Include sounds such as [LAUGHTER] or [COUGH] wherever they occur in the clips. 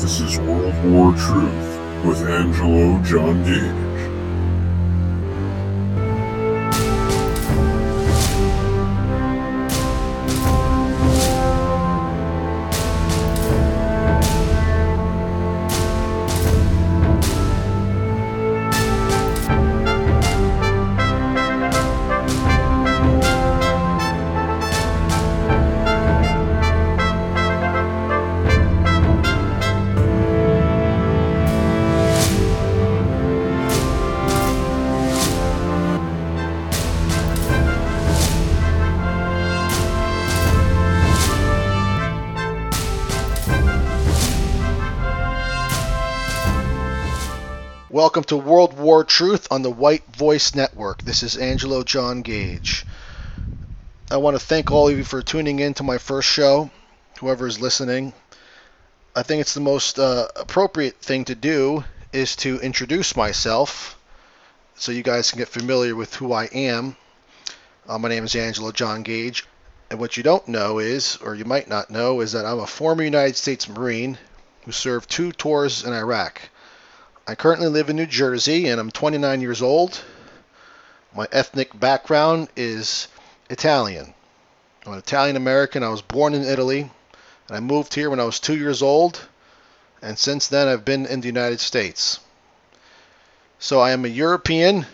This is World War Truth with Angelo John Gage. To World War Truth on the White Voice Network. This is Angelo John Gage. I want to thank all of you for tuning in to my first show, whoever is listening. I think it's the most uh, appropriate thing to do is to introduce myself so you guys can get familiar with who I am. Uh, my name is Angelo John Gage. And what you don't know is, or you might not know, is that I'm a former United States Marine who served two tours in Iraq. I currently live in New Jersey and I'm 29 years old. My ethnic background is Italian. I'm an Italian American. I was born in Italy and I moved here when I was two years old. And since then, I've been in the United States. So I am a European,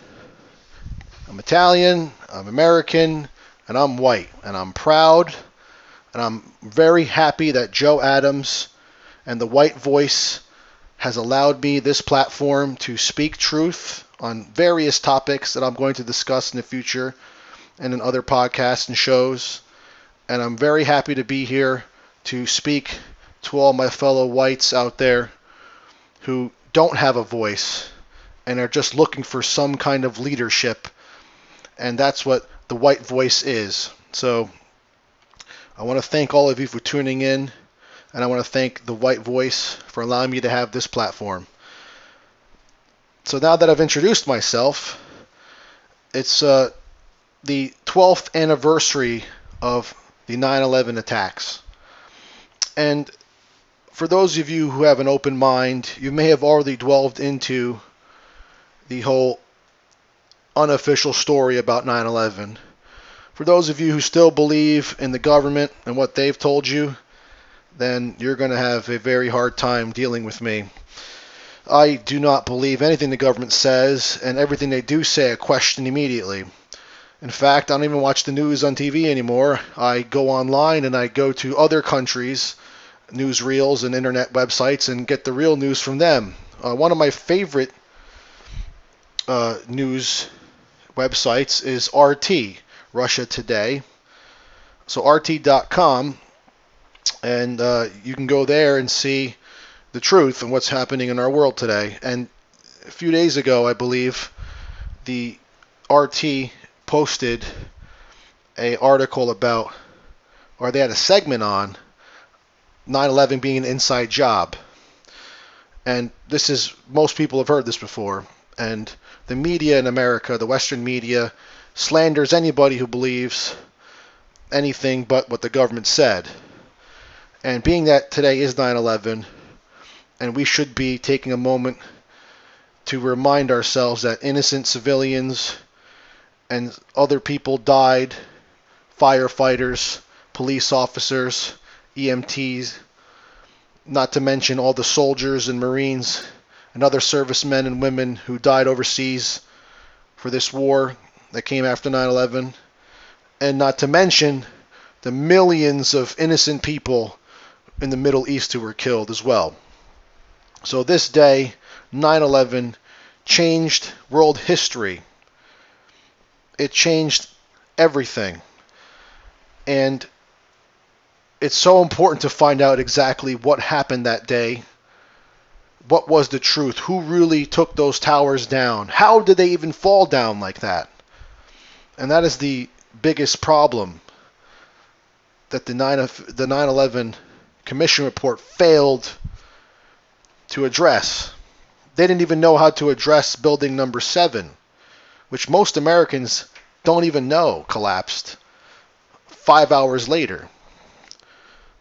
I'm Italian, I'm American, and I'm white. And I'm proud and I'm very happy that Joe Adams and the white voice has allowed me this platform to speak truth on various topics that I'm going to discuss in the future and in other podcasts and shows. And I'm very happy to be here to speak to all my fellow whites out there who don't have a voice and are just looking for some kind of leadership. And that's what the white voice is. So I want to thank all of you for tuning in and I want to thank the White Voice for allowing me to have this platform. So now that I've introduced myself, it's uh, the 12th anniversary of the 9/11 attacks, and for those of you who have an open mind, you may have already delved into the whole unofficial story about 9/11. For those of you who still believe in the government and what they've told you, then you're going to have a very hard time dealing with me. I do not believe anything the government says, and everything they do say I question immediately. In fact, I don't even watch the news on TV anymore. I go online and I go to other countries' newsreels and internet websites and get the real news from them. Uh, one of my favorite uh, news websites is RT, Russia Today. So RT.com and uh, you can go there and see the truth and what's happening in our world today. And a few days ago, I believe, the RT posted a article about, or they had a segment on 9/11 being an inside job. And this is most people have heard this before. And the media in America, the Western media, slanders anybody who believes anything but what the government said. And being that today is 9 11, and we should be taking a moment to remind ourselves that innocent civilians and other people died firefighters, police officers, EMTs, not to mention all the soldiers and Marines and other servicemen and women who died overseas for this war that came after 9 11, and not to mention the millions of innocent people in the Middle East who were killed as well. So this day, 9 11, changed world history. It changed everything. And it's so important to find out exactly what happened that day. What was the truth? Who really took those towers down? How did they even fall down like that? And that is the biggest problem that the 9 the 9/11 commission report failed to address. They didn't even know how to address building number seven, which most Americans don't even know collapsed five hours later.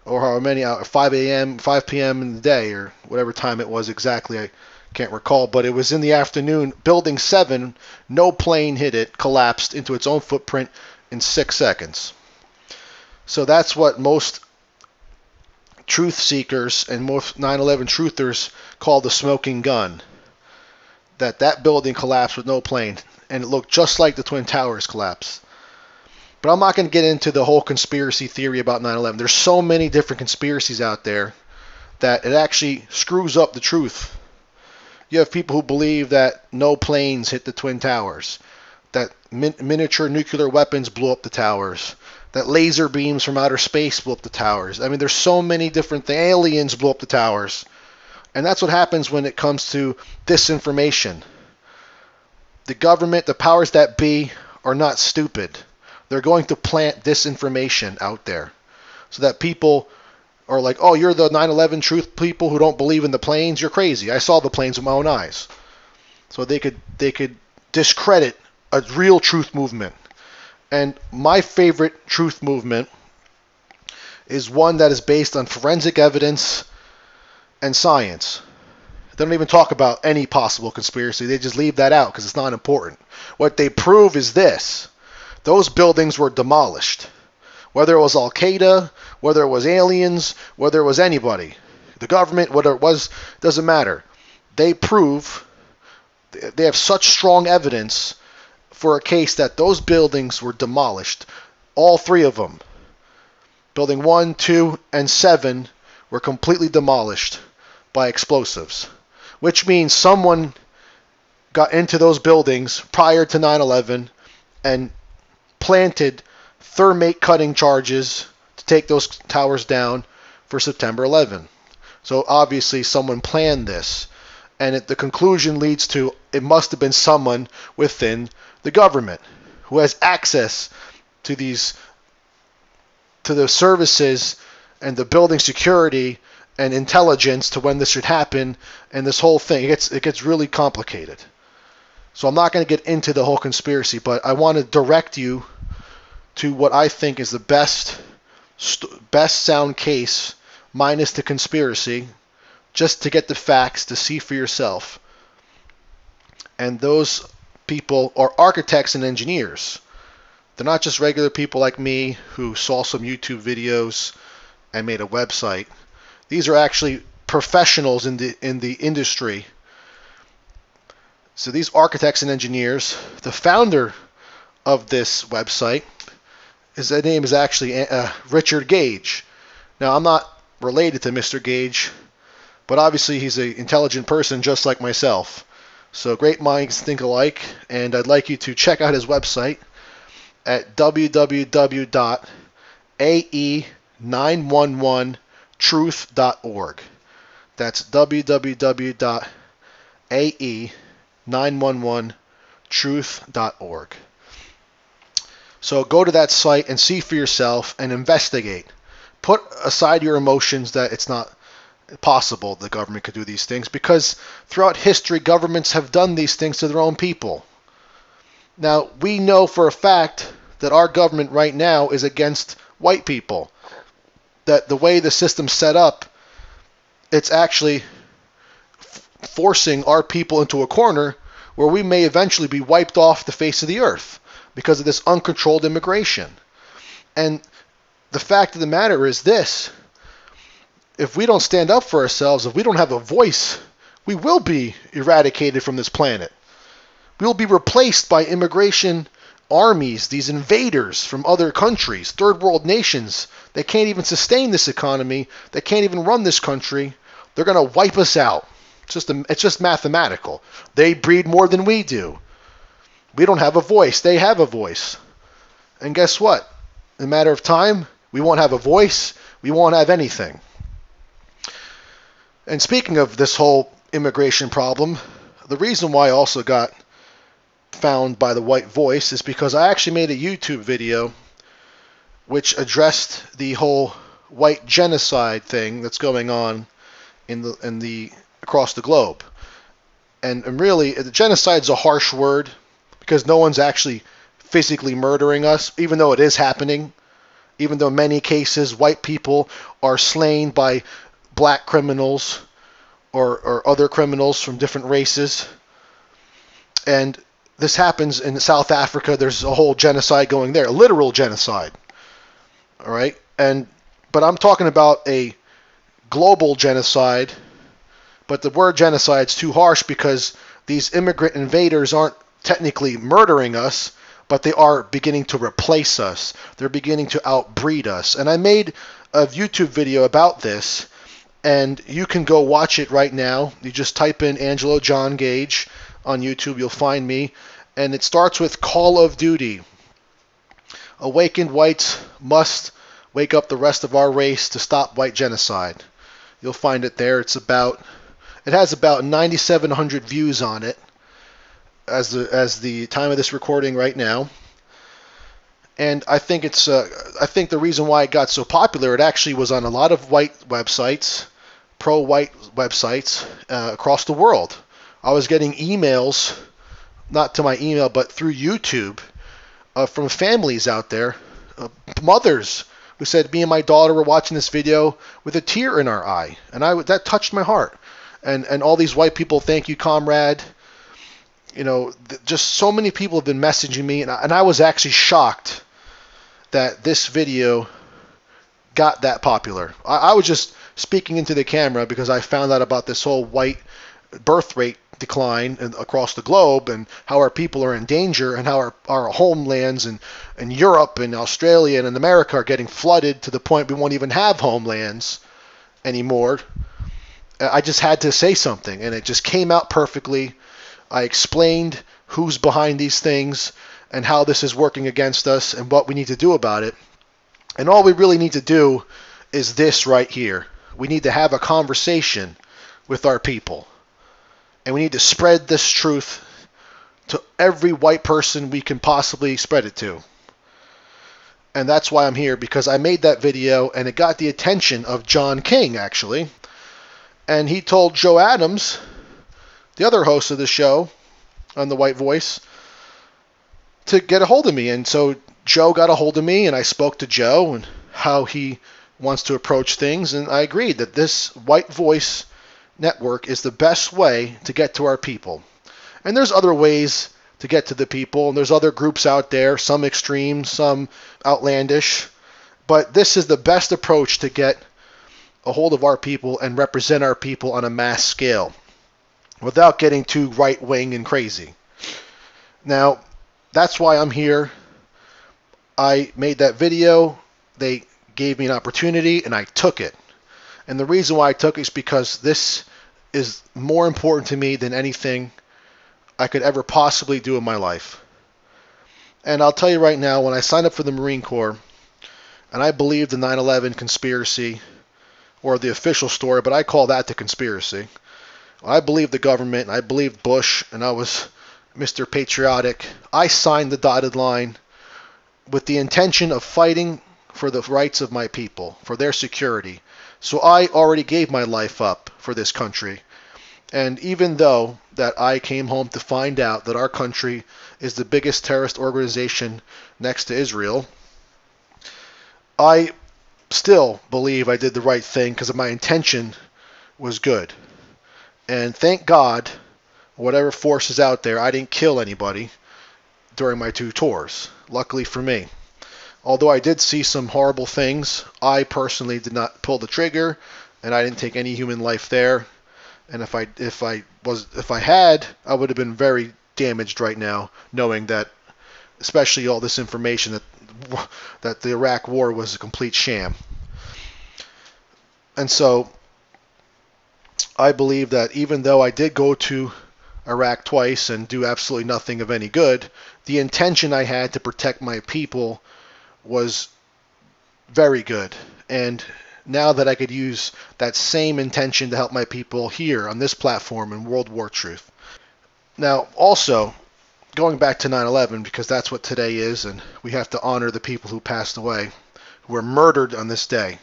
or how many hours, 5 a.m., 5 p.m. in the day, or whatever time it was exactly. I can't recall, but it was in the afternoon. Building 7, no plane hit it, collapsed into its own footprint in six seconds. So that's what most truth seekers and most 9/11 truthers call the smoking gun. That that building collapsed with no plane, and it looked just like the twin towers collapse. But I'm not going to get into the whole conspiracy theory about 9/11. There's so many different conspiracies out there that it actually screws up the truth. You have people who believe that no planes hit the twin towers, that min- miniature nuclear weapons blew up the towers, that laser beams from outer space blew up the towers. I mean, there's so many different things. Aliens blew up the towers. And that's what happens when it comes to disinformation. The government, the powers that be, are not stupid. They're going to plant disinformation out there so that people are like, oh, you're the 9 11 truth people who don't believe in the planes. You're crazy. I saw the planes with my own eyes. So they could, they could discredit a real truth movement. And my favorite truth movement is one that is based on forensic evidence and science. They don't even talk about any possible conspiracy. They just leave that out because it's not important. What they prove is this those buildings were demolished. Whether it was Al Qaeda, whether it was aliens, whether it was anybody, the government, whether it was, doesn't matter. They prove, they have such strong evidence for a case that those buildings were demolished. All three of them. Building 1, 2, and 7 were completely demolished by explosives, which means someone got into those buildings prior to 9 11 and planted thermite cutting charges to take those towers down for September 11. So obviously, someone planned this. And the conclusion leads to it must have been someone within the government who has access to these to the services and the building security and intelligence to when this should happen and this whole thing. It gets it gets really complicated. So i'm not going to get into the whole conspiracy but i want to direct you to what i think is the best best sound case minus the conspiracy just to get the facts to see for yourself. And those people are architects and engineers they're not just regular people like me who saw some YouTube videos and made a website. These are actually professionals in the in the industry. So these architects and engineers, the founder of this website, his name is actually uh, Richard Gage. Now I'm not related to Mr. Gage, but obviously he's an intelligent person just like myself. So great minds think alike, and I'd like you to check out his website at www.ae911truth.org. That's www.ae911truth.org. So go to that site and see for yourself and investigate. Put aside your emotions that it's not possible the government could do these things because throughout history governments have done these things to their own people. Now, we know for a fact that our government right now is against white people. That the way the system's set up, it's actually f- forcing our people into a corner where we may eventually be wiped off the face of the earth because of this uncontrolled immigration. And the fact of the matter is this if we don't stand up for ourselves, if we don't have a voice, we will be eradicated from this planet. We will be replaced by immigration armies, these invaders from other countries, third world nations. They can't even sustain this economy. They can't even run this country. They're going to wipe us out. It's just, a, it's just mathematical. They breed more than we do. We don't have a voice. They have a voice. And guess what? In a matter of time, we won't have a voice. We won't have anything. And speaking of this whole immigration problem, the reason why I also got found by the white voice is because I actually made a YouTube video which addressed the whole white genocide thing that's going on in the in the across the globe. And, and really, genocide is a harsh word because no one's actually physically murdering us, even though it is happening. even though in many cases white people are slain by black criminals or, or other criminals from different races. And this happens in South Africa. There's a whole genocide going there, a literal genocide. All right, and but I'm talking about a global genocide. But the word genocide is too harsh because these immigrant invaders aren't technically murdering us, but they are beginning to replace us. They're beginning to outbreed us. And I made a YouTube video about this, and you can go watch it right now. You just type in Angelo John Gage on YouTube, you'll find me. And it starts with Call of Duty. Awakened whites must wake up the rest of our race to stop white genocide. You'll find it there. It's about it has about 9700 views on it as the as the time of this recording right now. And I think it's uh, I think the reason why it got so popular it actually was on a lot of white websites, pro-white websites uh, across the world. I was getting emails, not to my email, but through YouTube, uh, from families out there, uh, mothers who said me and my daughter were watching this video with a tear in our eye, and I that touched my heart. And and all these white people, thank you, comrade. You know, th- just so many people have been messaging me, and I, and I was actually shocked that this video got that popular. I, I was just speaking into the camera because I found out about this whole white birth rate decline across the globe and how our people are in danger and how our, our homelands in, in Europe and Australia and America are getting flooded to the point we won't even have homelands anymore. I just had to say something and it just came out perfectly. I explained who's behind these things and how this is working against us and what we need to do about it. And all we really need to do is this right here. We need to have a conversation with our people and we need to spread this truth to every white person we can possibly spread it to. And that's why I'm here because I made that video and it got the attention of John King actually. And he told Joe Adams, the other host of the show on the White Voice, to get a hold of me. And so Joe got a hold of me and I spoke to Joe and how he wants to approach things and I agreed that this White Voice network is the best way to get to our people. And there's other ways to get to the people, and there's other groups out there, some extreme, some outlandish, but this is the best approach to get a hold of our people and represent our people on a mass scale without getting too right wing and crazy. Now, that's why I'm here. I made that video. They gave me an opportunity and I took it. And the reason why I took it is because this is more important to me than anything I could ever possibly do in my life. And I'll tell you right now, when I signed up for the Marine Corps, and I believed the 9 11 conspiracy, or the official story, but I call that the conspiracy. I believed the government, I believed Bush, and I was Mr. Patriotic. I signed the dotted line with the intention of fighting for the rights of my people, for their security. So I already gave my life up for this country. And even though that I came home to find out that our country is the biggest terrorist organization next to Israel, I still believe I did the right thing because my intention was good. And thank God, whatever force is out there, I didn't kill anybody during my two tours. Luckily for me. Although I did see some horrible things, I personally did not pull the trigger, and I didn't take any human life there. And if I if I was if I had, I would have been very damaged right now, knowing that, especially all this information that [LAUGHS] that the Iraq War was a complete sham. And so, I believe that even though I did go to Iraq twice and do absolutely nothing of any good, the intention I had to protect my people was very good. And now that I could use that same intention to help my people here on this platform in World War Truth. Now, also, going back to 9 11, because that's what today is, and we have to honor the people who passed away, who were murdered on this day.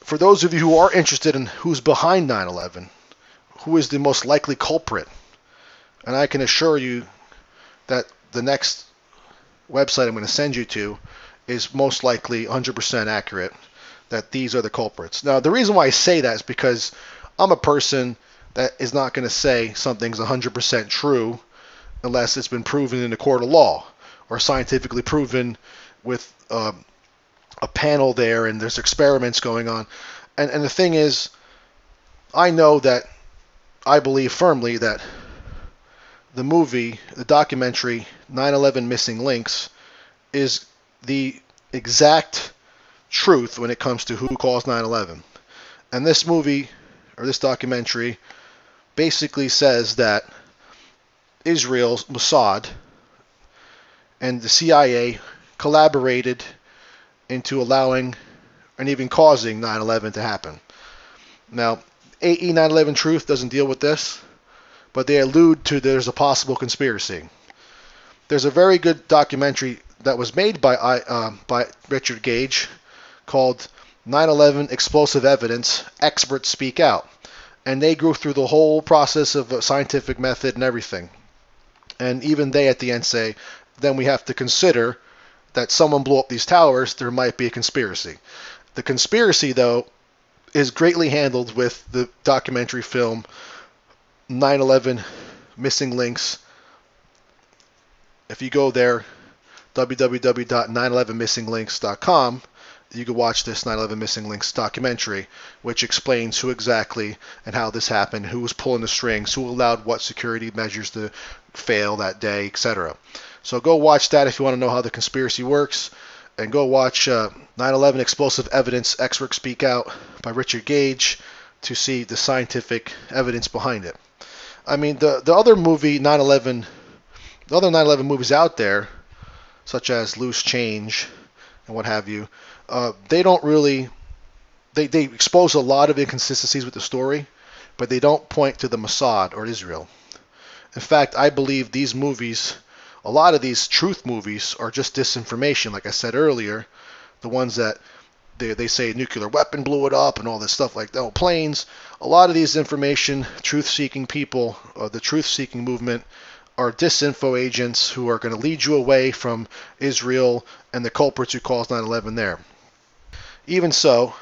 For those of you who are interested in who's behind 9 11, who is the most likely culprit, and I can assure you that the next website I'm going to send you to is most likely 100% accurate. That these are the culprits. Now, the reason why I say that is because I'm a person that is not going to say something's 100% true unless it's been proven in a court of law or scientifically proven with um, a panel there and there's experiments going on. And, and the thing is, I know that I believe firmly that the movie, the documentary 9/11 Missing Links, is the exact truth when it comes to who caused 9/11. And this movie or this documentary basically says that Israel's Mossad and the CIA collaborated into allowing and even causing 9/11 to happen. Now, AE 9/11 Truth doesn't deal with this, but they allude to there's a possible conspiracy. There's a very good documentary that was made by uh, by Richard Gage called 9/11 Explosive Evidence: Experts Speak Out, and they go through the whole process of a scientific method and everything. And even they at the end say, then we have to consider that someone blew up these towers. There might be a conspiracy. The conspiracy, though, is greatly handled with the documentary film 9/11 Missing Links. If you go there, www.911missinglinks.com, you can watch this 9/11 Missing Links documentary, which explains who exactly and how this happened, who was pulling the strings, who allowed what security measures to fail that day, etc. So go watch that if you want to know how the conspiracy works, and go watch uh, 9/11 Explosive Evidence: Experts Speak Out by Richard Gage to see the scientific evidence behind it. I mean, the the other movie 9/11, the other 9/11 movies out there, such as Loose Change and what have you, uh, they don't really they, they expose a lot of inconsistencies with the story, but they don't point to the Mossad or Israel. In fact, I believe these movies, a lot of these truth movies, are just disinformation. Like I said earlier, the ones that they, they say nuclear weapon blew it up and all this stuff like that. Oh, planes. A lot of these information, truth-seeking people, uh, the truth-seeking movement, are disinfo agents who are going to lead you away from Israel and the culprits who caused 9/11 there. Even so,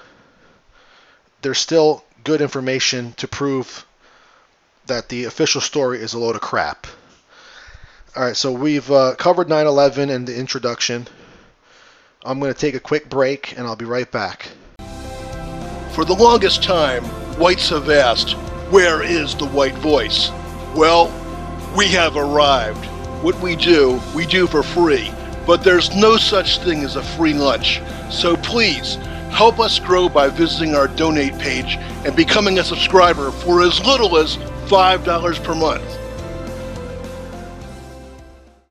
there's still good information to prove that the official story is a load of crap. All right, so we've uh, covered 9/11 and the introduction. I'm going to take a quick break and I'll be right back. For the longest time, whites have asked, where is the white voice? Well, we have arrived. What we do, we do for free, but there's no such thing as a free lunch. So please, help us grow by visiting our donate page and becoming a subscriber for as little as $5 per month.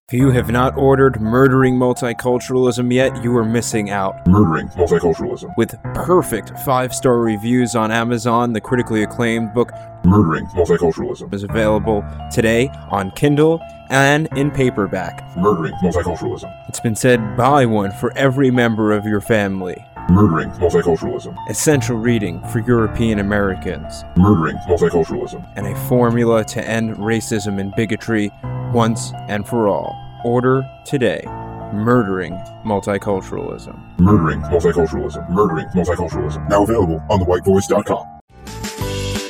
If you have not ordered Murdering Multiculturalism yet, you are missing out. Murdering multiculturalism. With perfect five star reviews on Amazon, the critically acclaimed book Murdering multiculturalism. is available today on Kindle and in paperback. Murdering multiculturalism. It's been said buy one for every member of your family. Murdering multiculturalism. Essential reading for European Americans. Murdering multiculturalism. And a formula to end racism and bigotry once and for all. Order today. Murdering Multiculturalism. Murdering multiculturalism. Murdering multiculturalism. Now available on thewhitevoice.com.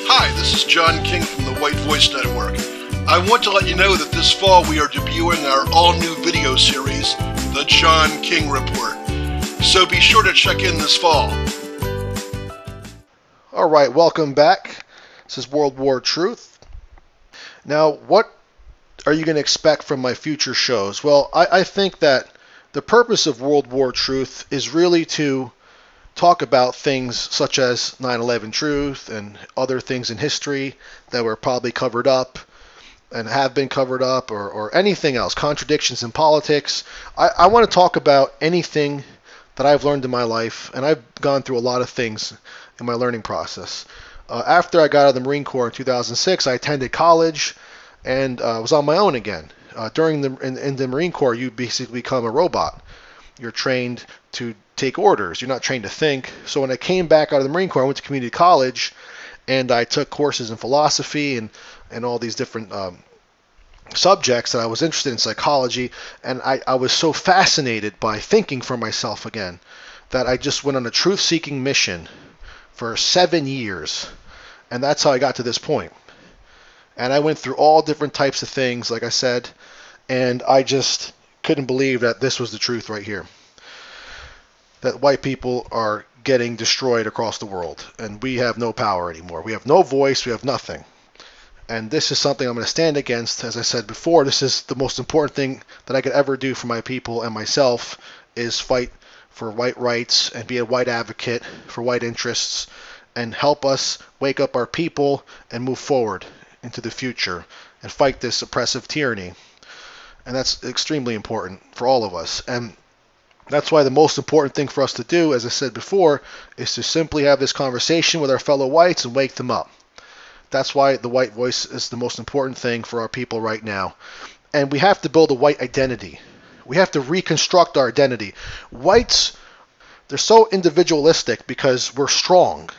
Hi, this is John King from the White Voice Network. I want to let you know that this fall we are debuting our all new video series, The John King Report. So be sure to check in this fall. All right, welcome back. This is World War Truth. Now, what are you going to expect from my future shows? Well, I, I think that the purpose of World War Truth is really to talk about things such as 9 11 truth and other things in history that were probably covered up and have been covered up or, or anything else, contradictions in politics. I, I want to talk about anything that I've learned in my life, and I've gone through a lot of things in my learning process. Uh, after I got out of the Marine Corps in 2006, I attended college and uh, was on my own again. Uh, during the in, in the Marine Corps, you basically become a robot. You're trained to take orders. You're not trained to think. So when I came back out of the Marine Corps, I went to community college, and I took courses in philosophy and and all these different um, subjects that I was interested in psychology, and I, I was so fascinated by thinking for myself again that I just went on a truth seeking mission for seven years. And that's how I got to this point. And I went through all different types of things, like I said, and I just couldn't believe that this was the truth right here. That white people are getting destroyed across the world, and we have no power anymore. We have no voice, we have nothing. And this is something I'm going to stand against. As I said before, this is the most important thing that I could ever do for my people and myself is fight for white rights and be a white advocate for white interests and help us wake up our people and move forward into the future and fight this oppressive tyranny. And that's extremely important for all of us. And that's why the most important thing for us to do, as I said before, is to simply have this conversation with our fellow whites and wake them up. That's why the white voice is the most important thing for our people right now. And we have to build a white identity. We have to reconstruct our identity. Whites, they're so individualistic because we're strong.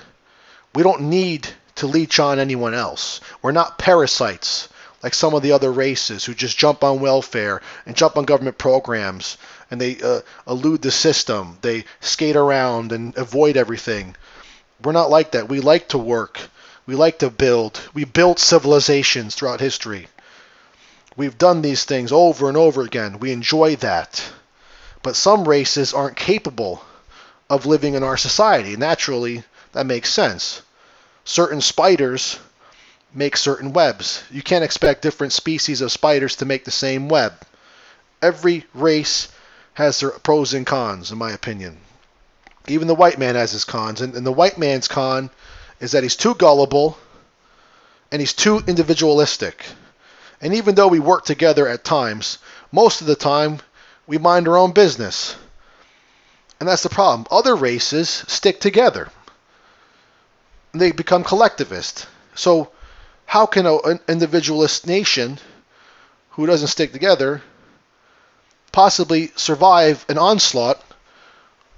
We don't need to leech on anyone else. We're not parasites like some of the other races who just jump on welfare and jump on government programs and they uh, elude the system. They skate around and avoid everything. We're not like that. We like to work. We like to build. We built civilizations throughout history. We've done these things over and over again. We enjoy that. But some races aren't capable of living in our society. Naturally, that makes sense. Certain spiders make certain webs. You can't expect different species of spiders to make the same web. Every race has their pros and cons, in my opinion. Even the white man has his cons. And, and the white man's con is that he's too gullible and he's too individualistic. And even though we work together at times, most of the time we mind our own business. And that's the problem. Other races stick together. They become collectivist. So how can an individualist nation who doesn't stick together possibly survive an onslaught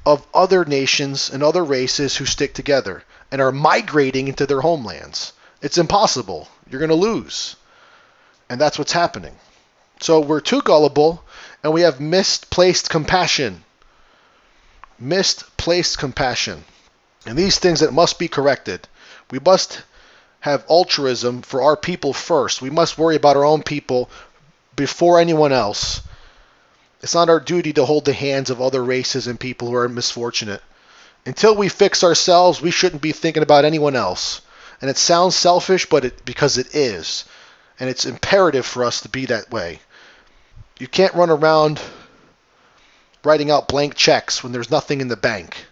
of other nations and other races who stick together? and are migrating into their homelands. It's impossible. You're going to lose. And that's what's happening. So we're too gullible and we have misplaced compassion. Misplaced compassion. And these things that must be corrected. We must have altruism for our people first. We must worry about our own people before anyone else. It's not our duty to hold the hands of other races and people who are misfortunate. Until we fix ourselves, we shouldn't be thinking about anyone else. And it sounds selfish, but it because it is. And it's imperative for us to be that way. You can't run around writing out blank checks when there's nothing in the bank.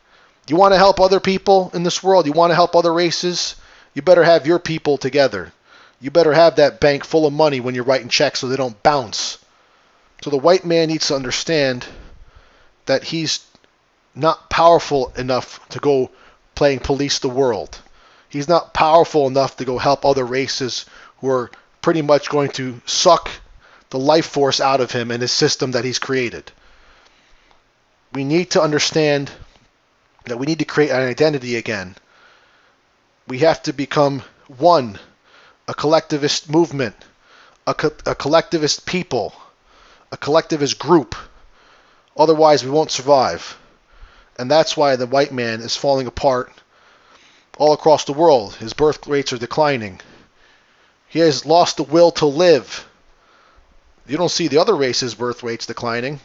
You want to help other people in this world? You want to help other races? You better have your people together. You better have that bank full of money when you're writing checks so they don't bounce. So the white man needs to understand that he's not powerful enough to go playing police the world. He's not powerful enough to go help other races who are pretty much going to suck the life force out of him and his system that he's created. We need to understand that we need to create an identity again. We have to become one, a collectivist movement, a, co- a collectivist people, a collectivist group. Otherwise, we won't survive. And that's why the white man is falling apart all across the world. His birth rates are declining. He has lost the will to live. You don't see the other races' birth rates declining.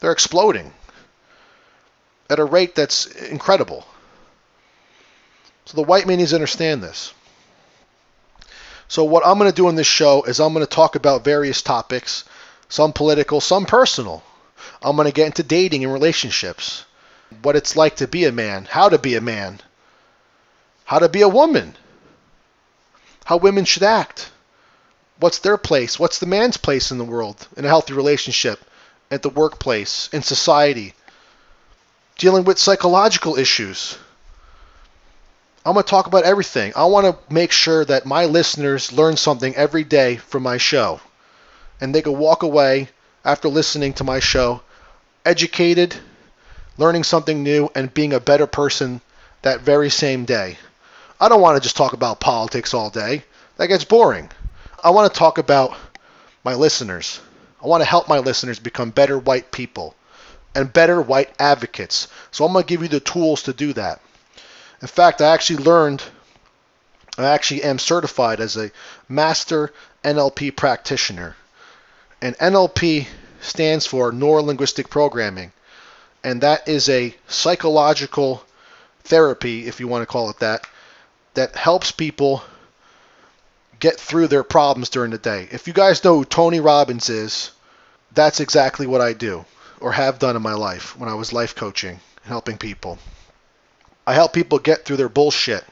They're exploding at a rate that's incredible. So the white man needs to understand this. So what I'm going to do in this show is I'm going to talk about various topics, some political, some personal. I'm going to get into dating and relationships what it's like to be a man, how to be a man, how to be a woman, how women should act, what's their place, what's the man's place in the world, in a healthy relationship, at the workplace, in society, dealing with psychological issues. I'm going to talk about everything. I want to make sure that my listeners learn something every day from my show. And they can walk away after listening to my show educated learning something new, and being a better person that very same day. I don't want to just talk about politics all day. That gets boring. I want to talk about my listeners. I want to help my listeners become better white people and better white advocates. So I'm going to give you the tools to do that. In fact, I actually learned, I actually am certified as a master NLP practitioner. And NLP stands for Neuro Linguistic Programming. And that is a psychological therapy, if you want to call it that, that helps people get through their problems during the day. If you guys know who Tony Robbins is, that's exactly what I do or have done in my life when I was life coaching, and helping people. I help people get through their bullshit.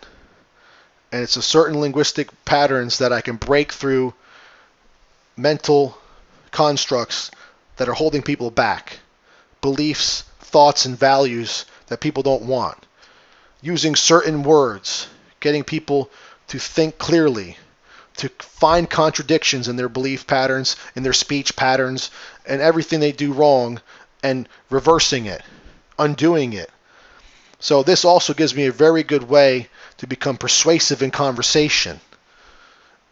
And it's a certain linguistic patterns that I can break through mental constructs that are holding people back, beliefs, thoughts, and values that people don't want. Using certain words, getting people to think clearly, to find contradictions in their belief patterns, in their speech patterns, and everything they do wrong, and reversing it, undoing it. So, this also gives me a very good way to become persuasive in conversation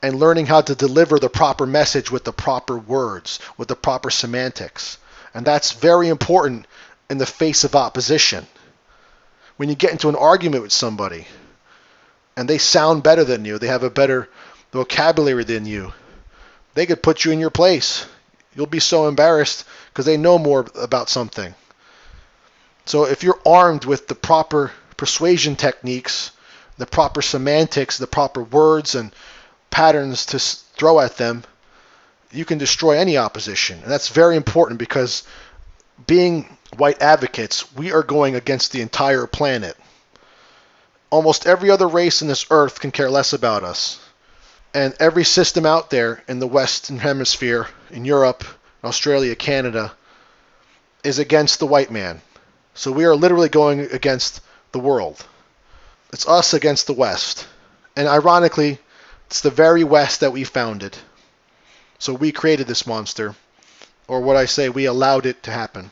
and learning how to deliver the proper message with the proper words, with the proper semantics. And that's very important in the face of opposition. When you get into an argument with somebody and they sound better than you, they have a better vocabulary than you, they could put you in your place. You'll be so embarrassed because they know more about something. So if you're armed with the proper persuasion techniques, the proper semantics, the proper words and patterns to throw at them, you can destroy any opposition. And that's very important because being white advocates, we are going against the entire planet. Almost every other race in this earth can care less about us. And every system out there in the Western Hemisphere, in Europe, Australia, Canada, is against the white man. So we are literally going against the world. It's us against the West. And ironically, it's the very West that we founded. So we created this monster. Or what I say, we allowed it to happen.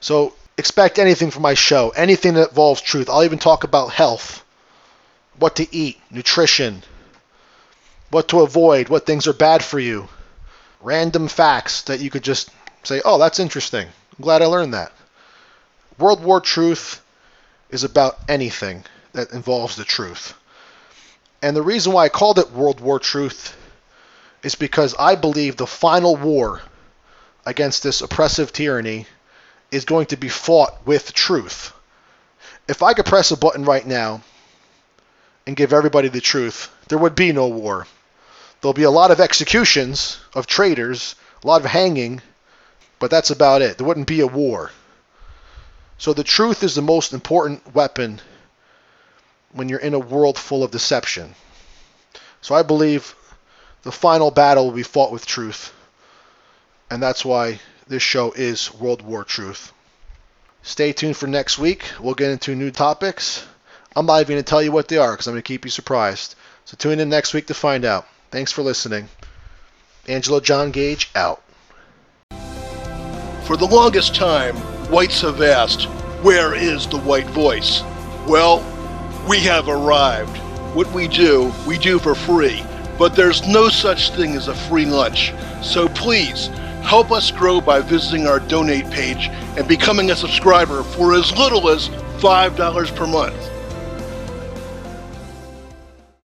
So expect anything from my show, anything that involves truth. I'll even talk about health, what to eat, nutrition, what to avoid, what things are bad for you, random facts that you could just say, oh, that's interesting. I'm glad I learned that. World War Truth is about anything that involves the truth. And the reason why I called it World War Truth is because I believe the final war against this oppressive tyranny is going to be fought with truth. If I could press a button right now and give everybody the truth, there would be no war. There'll be a lot of executions of traitors, a lot of hanging, but that's about it. There wouldn't be a war. So the truth is the most important weapon when you're in a world full of deception. So I believe the final battle will be fought with truth. And that's why this show is World War Truth. Stay tuned for next week. We'll get into new topics. I'm not even going to tell you what they are because I'm going to keep you surprised. So tune in next week to find out. Thanks for listening. Angelo John Gage out. For the longest time, whites have asked, where is the white voice? Well, we have arrived. What we do, we do for free. But there's no such thing as a free lunch. So please, help us grow by visiting our donate page and becoming a subscriber for as little as $5 per month.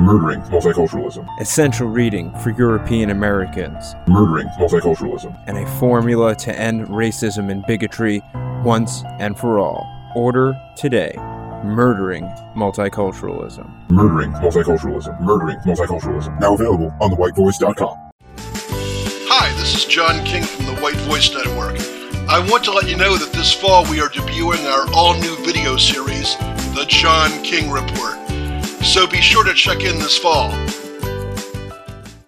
Murdering multiculturalism. Essential reading for European Americans. Murdering multiculturalism. And a formula to end racism and bigotry once and for all. Order today. Murdering Multiculturalism. Murdering multiculturalism. Murdering multiculturalism. Now available on thewhitevoice.com. Hi, this is John King from the White Voice Network. I want to let you know that this fall we are debuting our all new video series, The John King Report. So be sure to check in this fall.